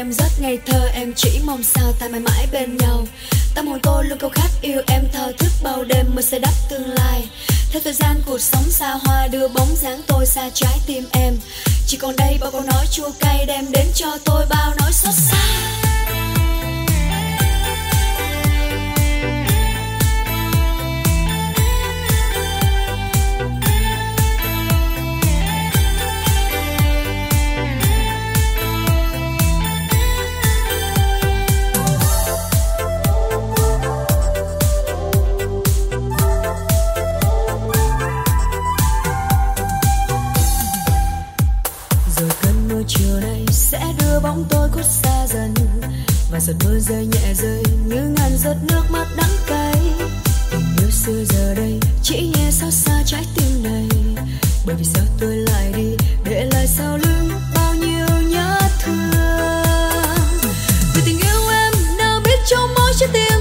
em rất ngây thơ, Em chỉ mong sao ta mãi mãi bên nhau. Tâm hồn cô luôn câu khát yêu em thao thức bao đêm mới sẽ đắp tương lai. Theo thời gian cuộc sống xa hoa đưa bóng dáng tôi xa trái tim em. Chỉ còn đây, bao câu nói chua cay đem đến cho tôi bao nỗi xót xa. bóng tôi khuất xa dần. Và giọt mưa rơi nhẹ rơi như ngàn giọt nước mắt đắng cay. Tình yêu xưa giờ đây chỉ nghe xót xa trái tim này. Bởi vì sao tôi lại đi để lại sau lưng bao nhiêu nhớ thương? Vì tình yêu em nào biết trong mỗi trái tim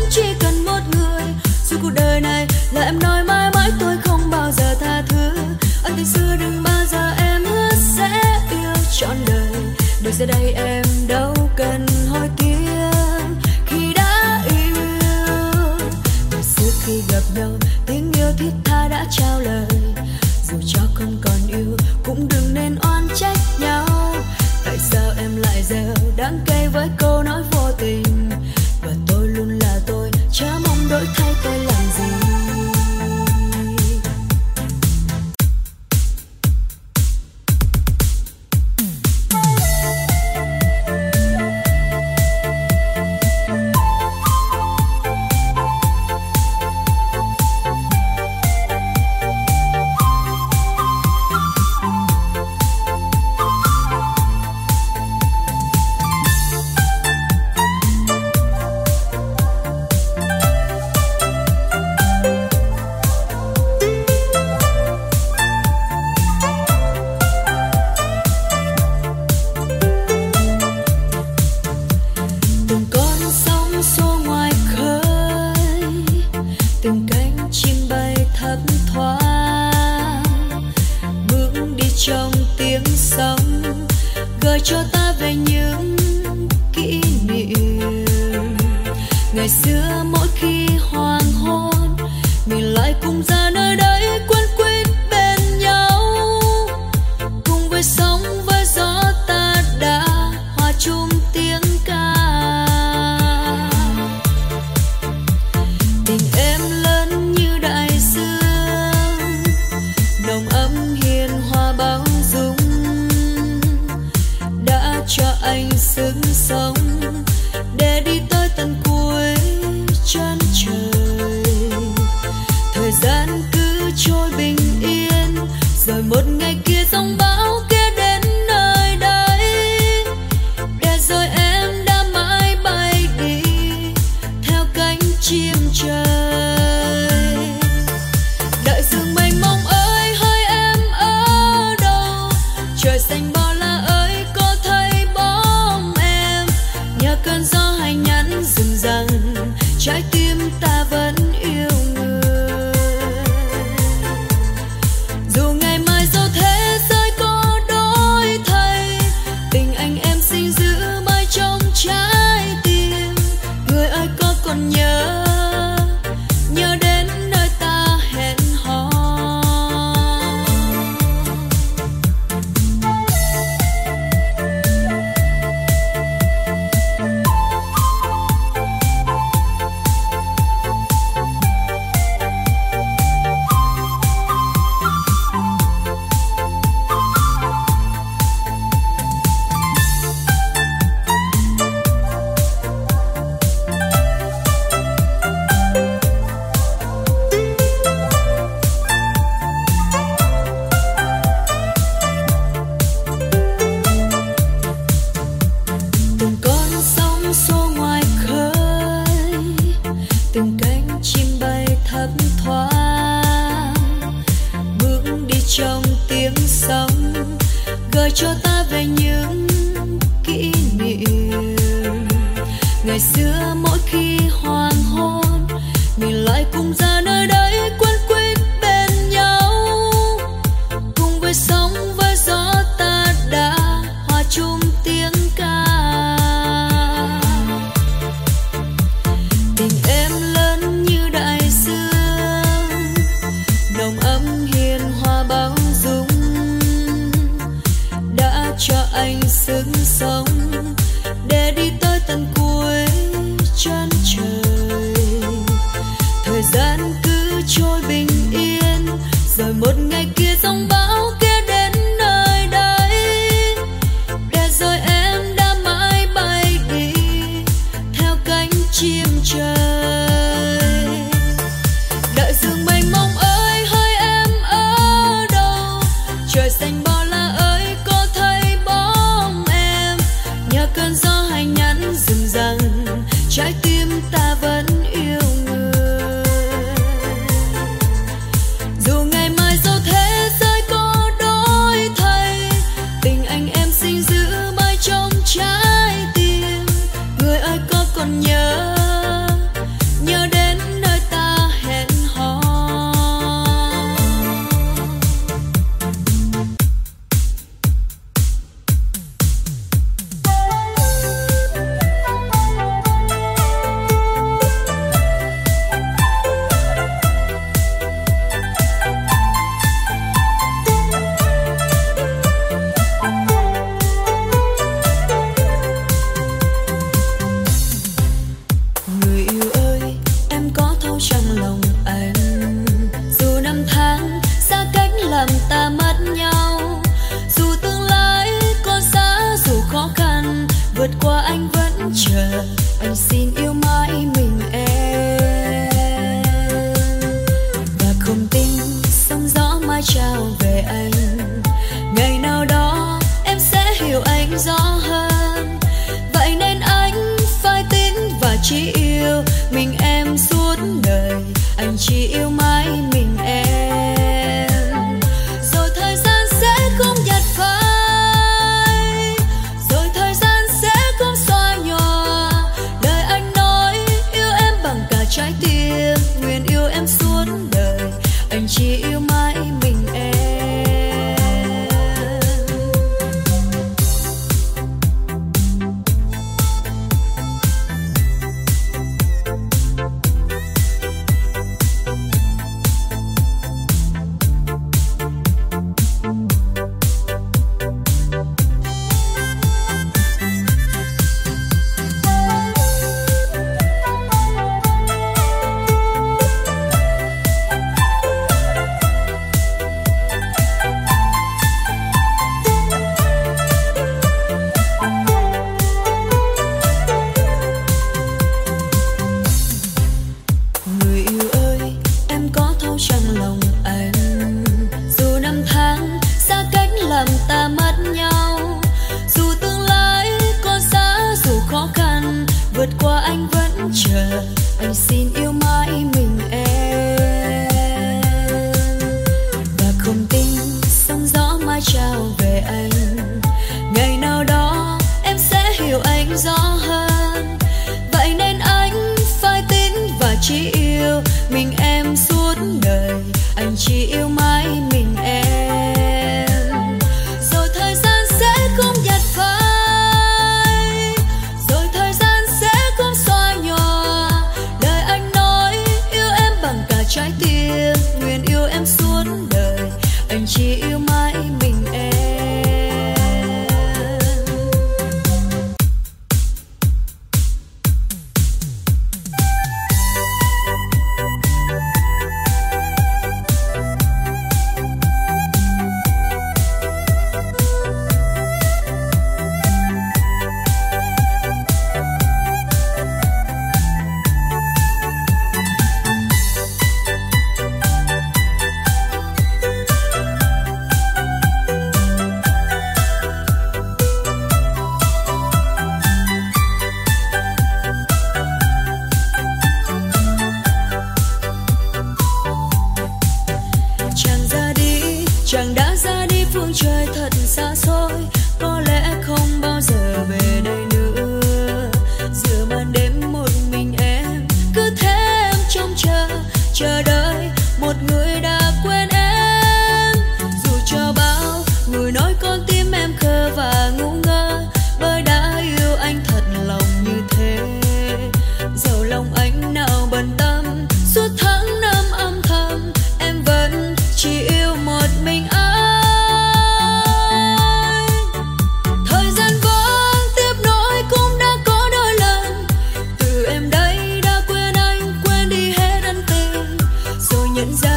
những giây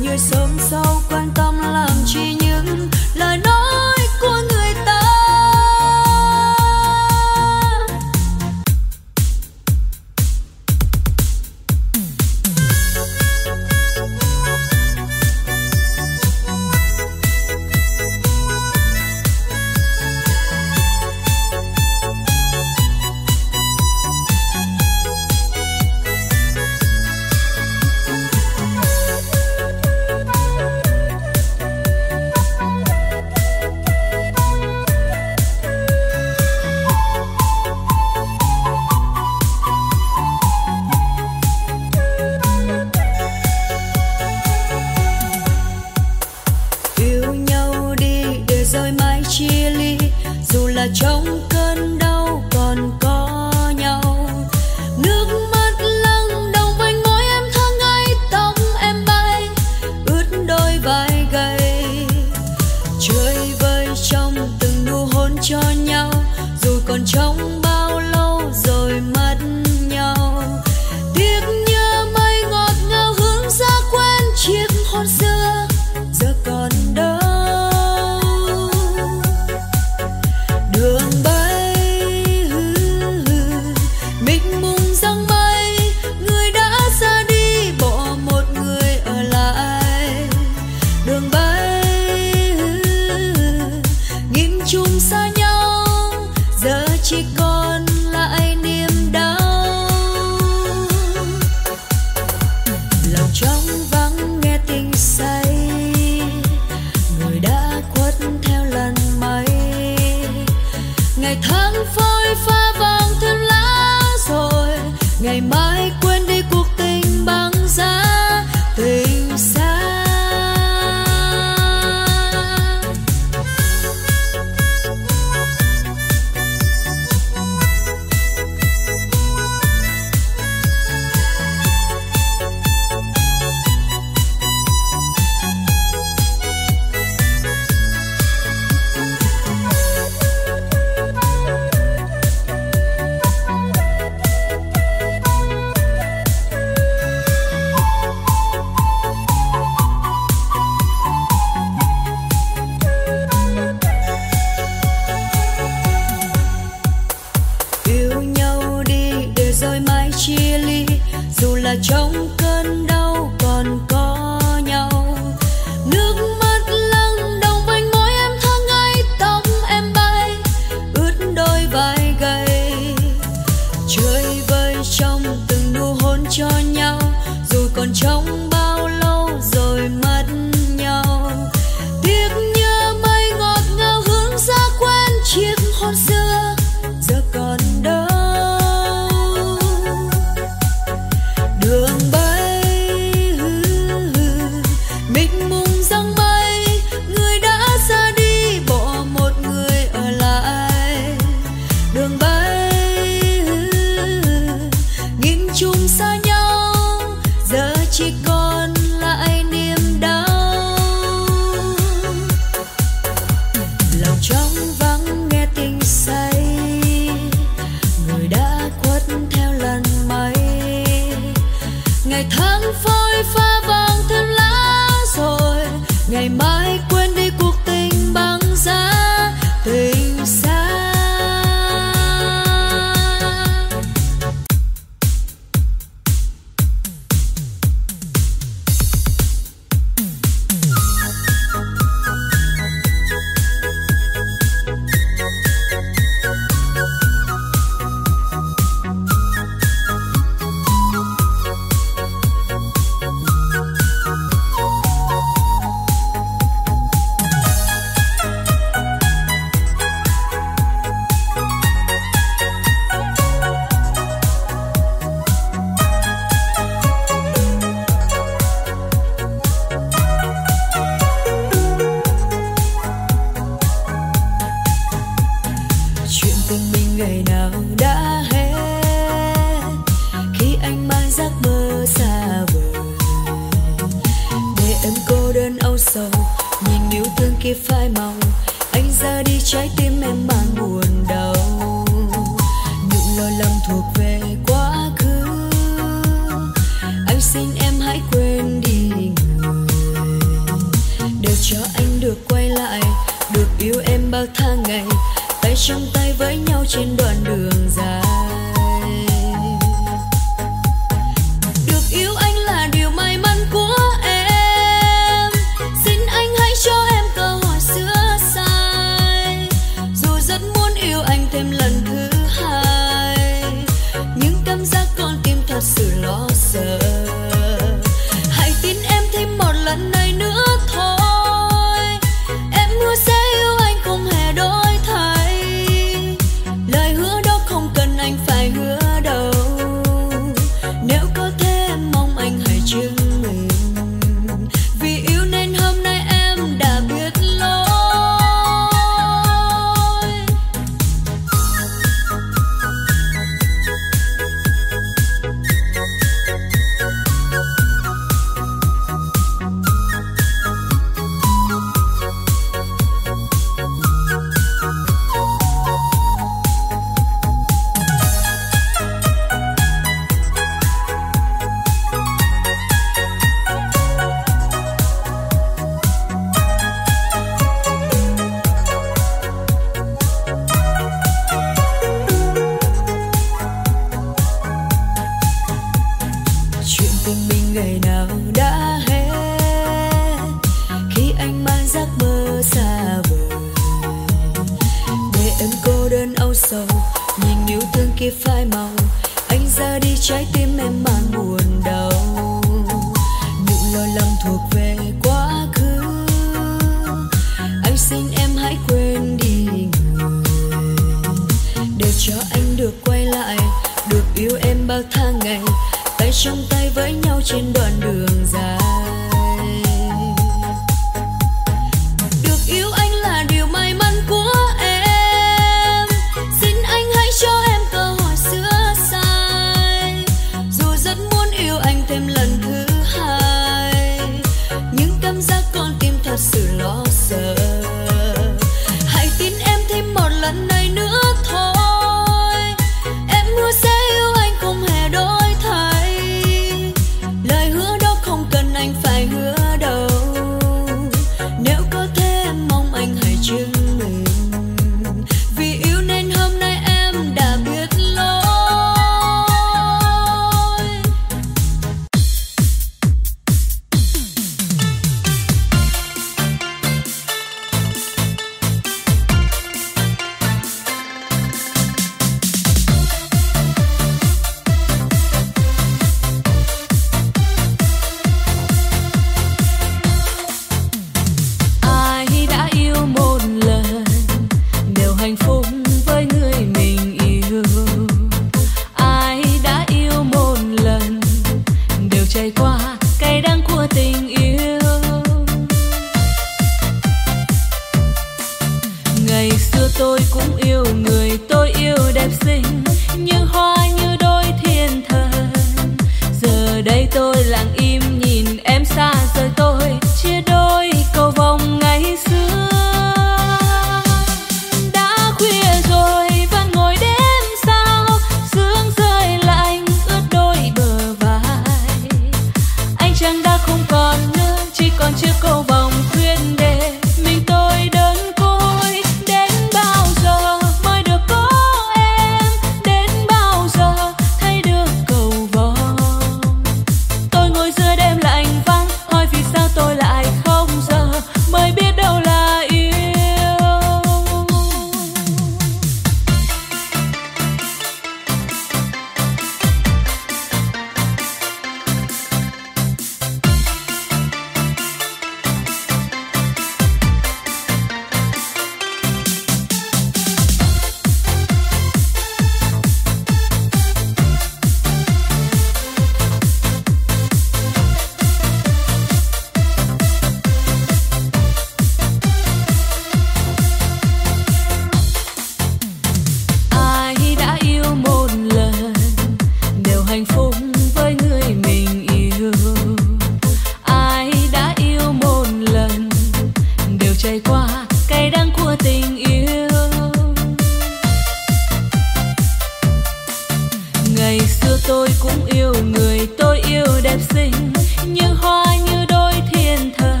tôi cũng yêu người tôi yêu đẹp xinh, như hoa, như đôi thiên thần.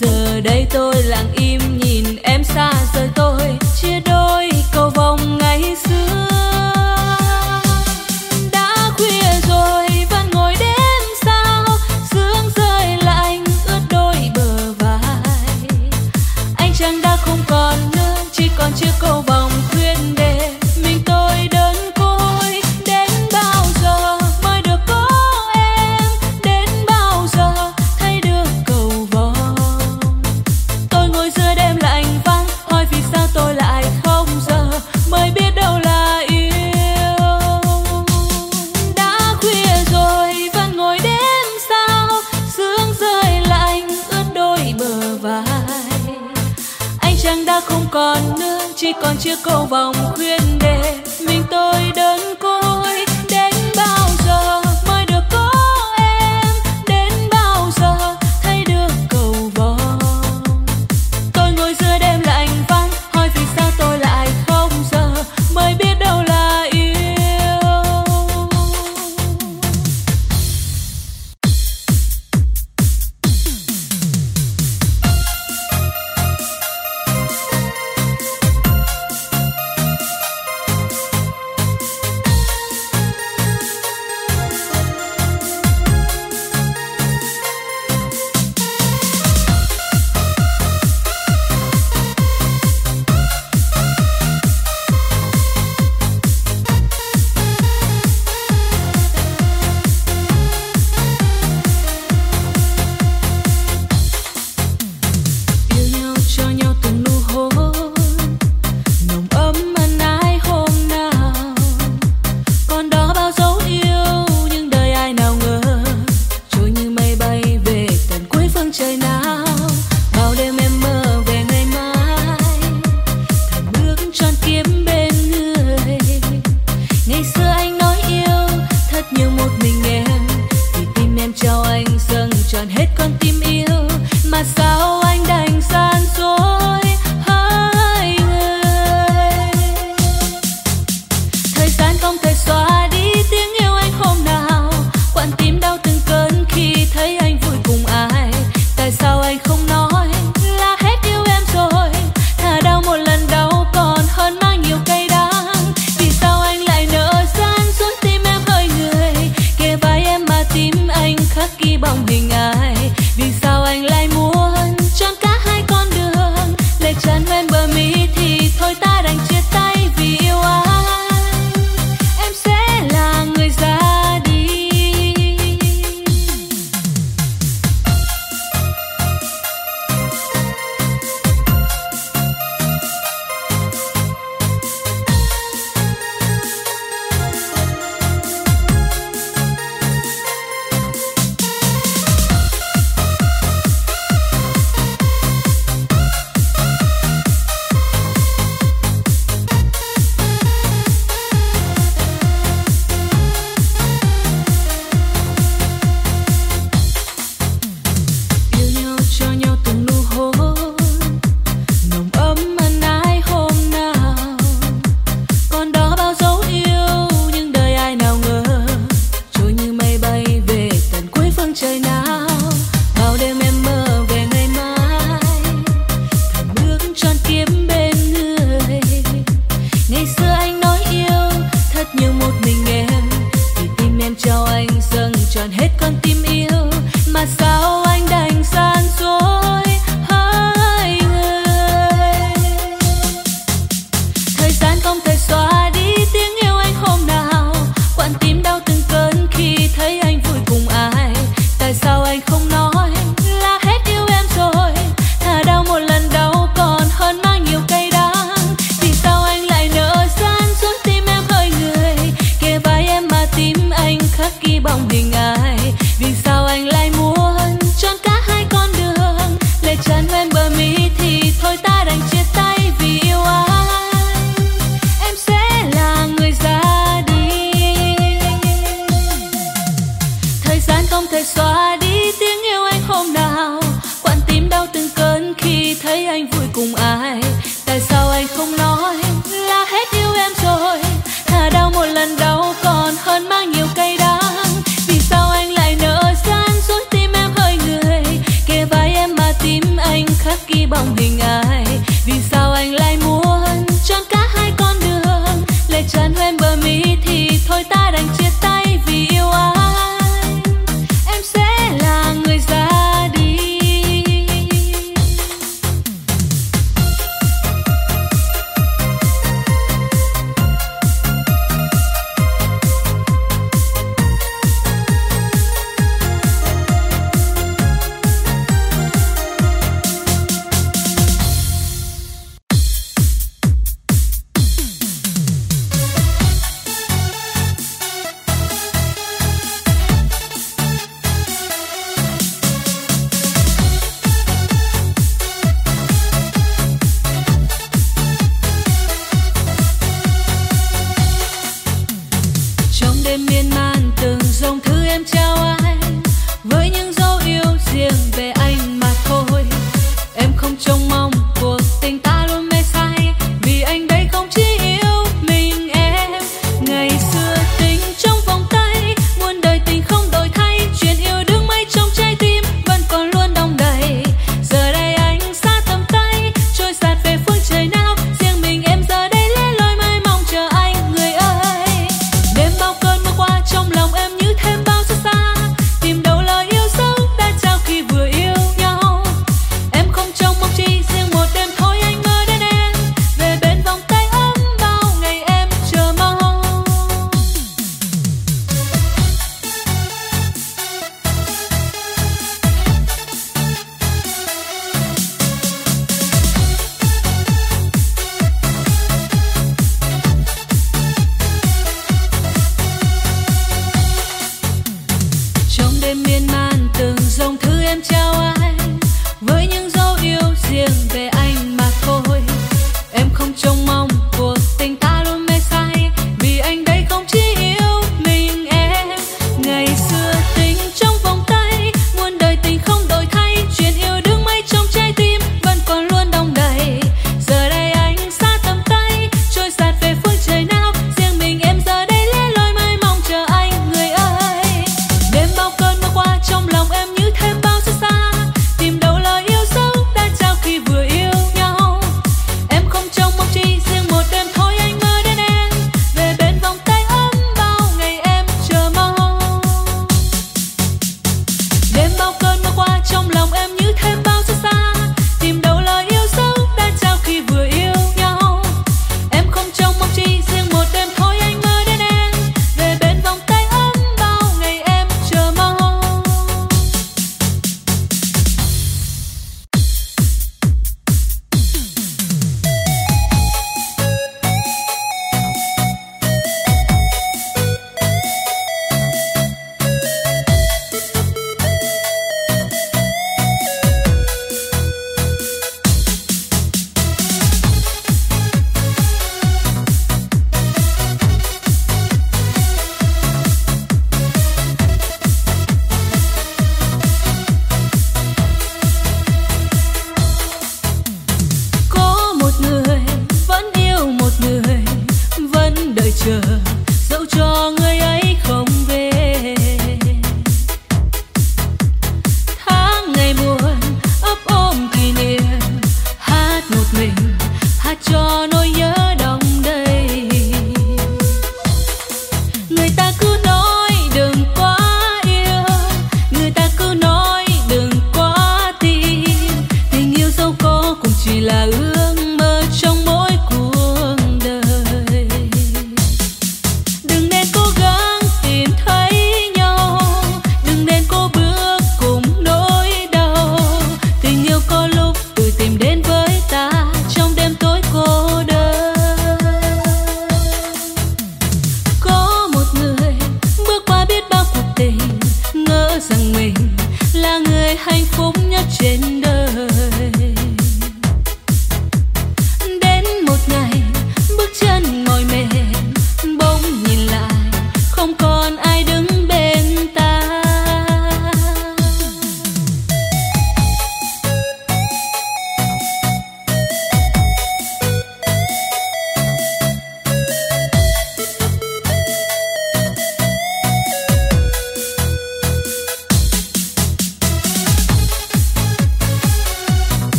Giờ đây tôi lặng im nhìn em xa rời tôi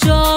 mucho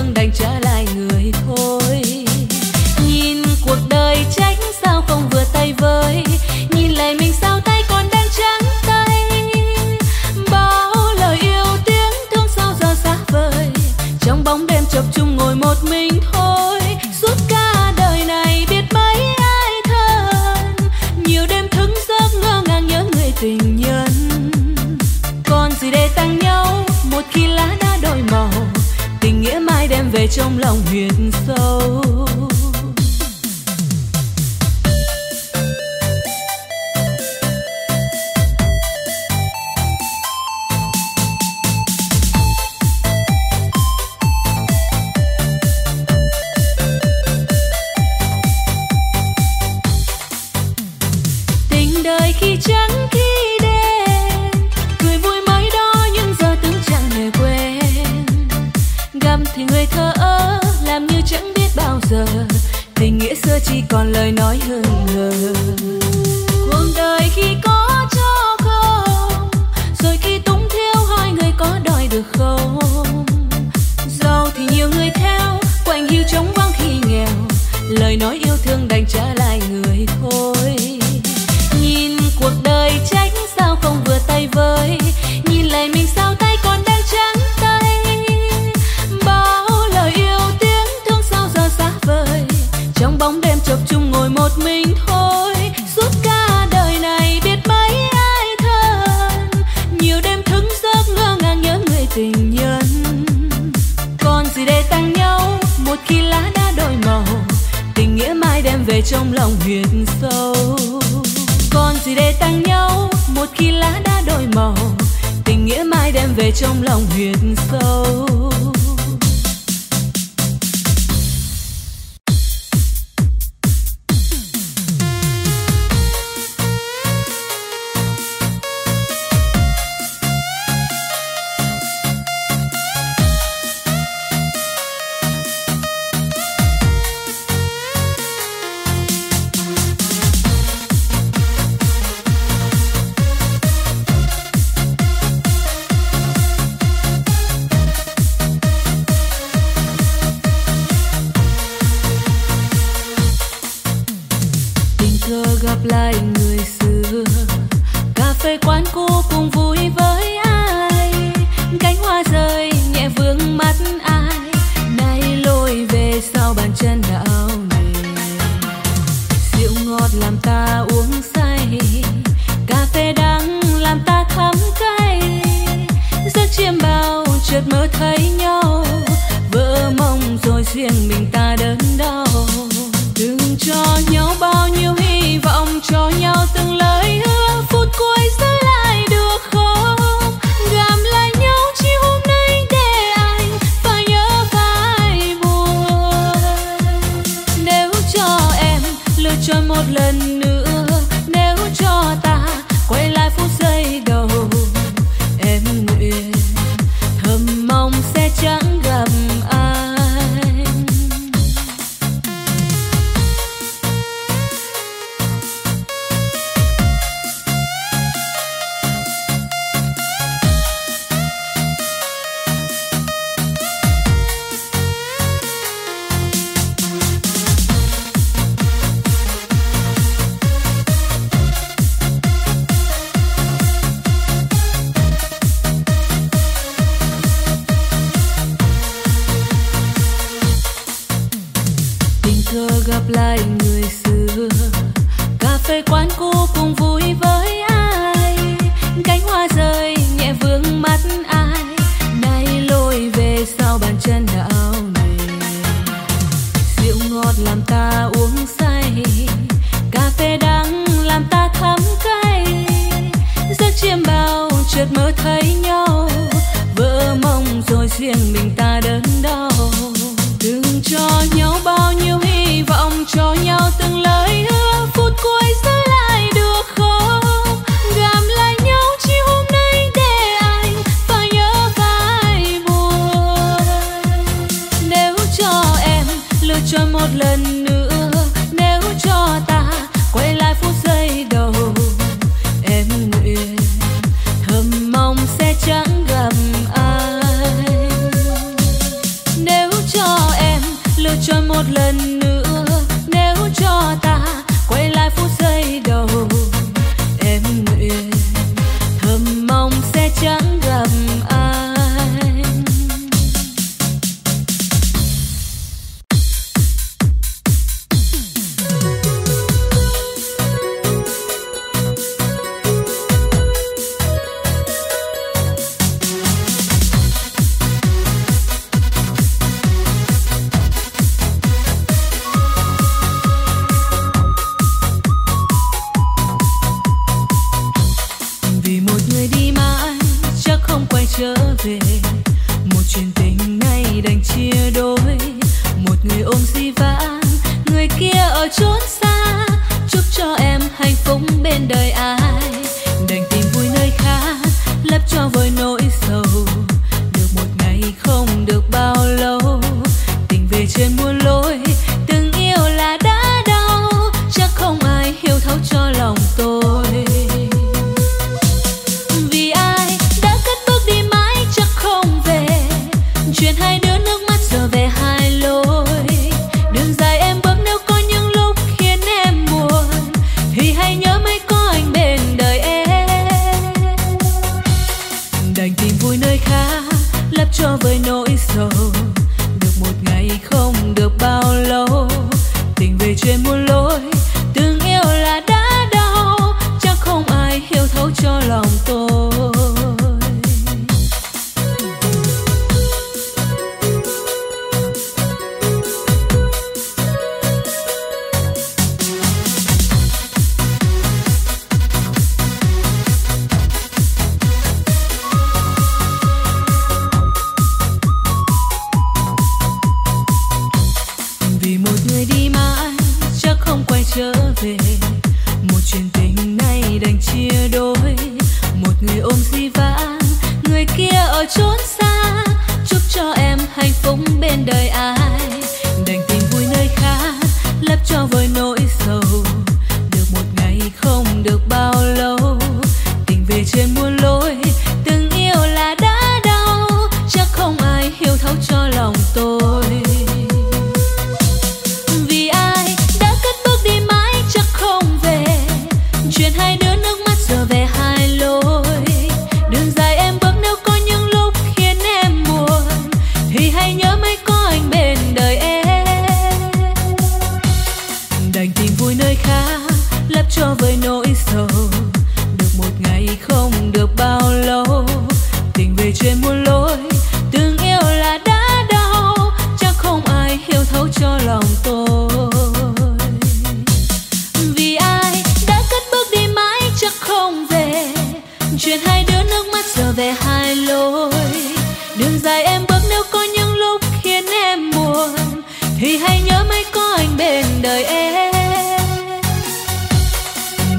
thương đành trả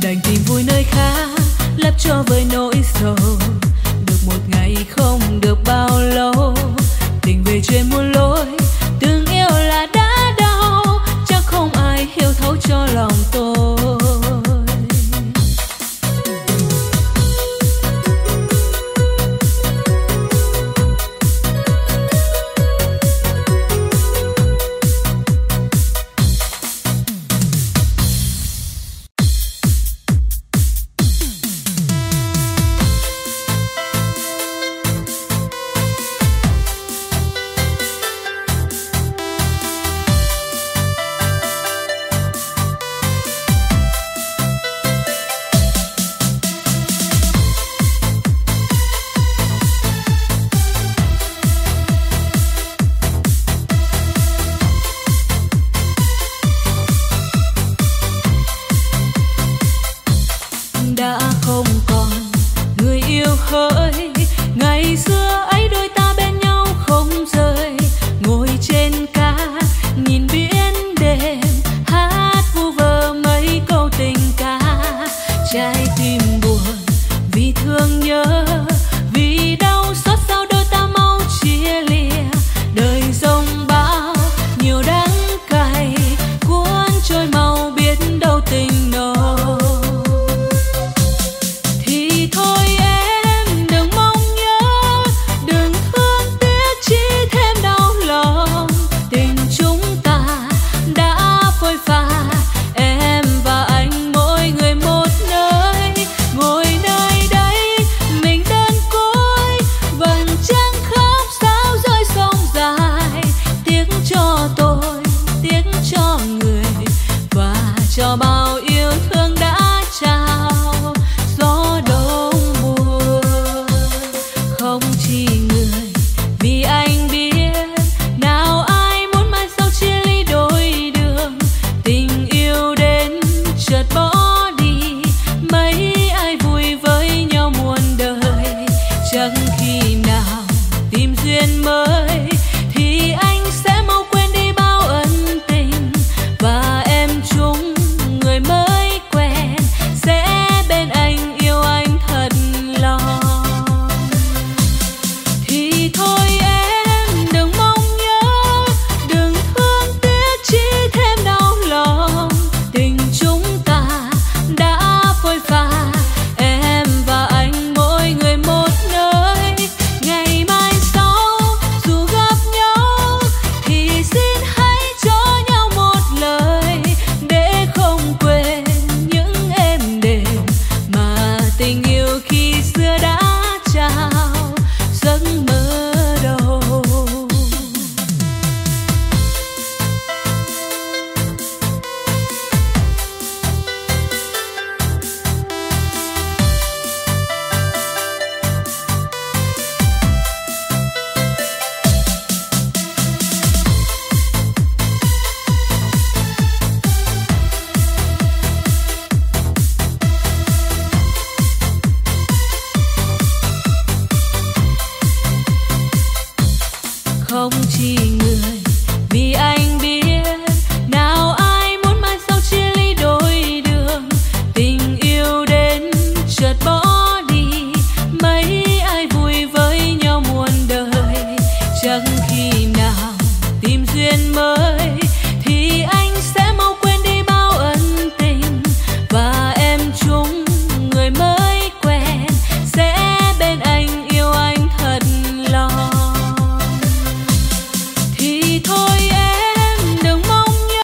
đành tìm vui nơi khác, lấp cho với nỗi sầu. Được một ngày không được bao lâu, tình về trên muôn lối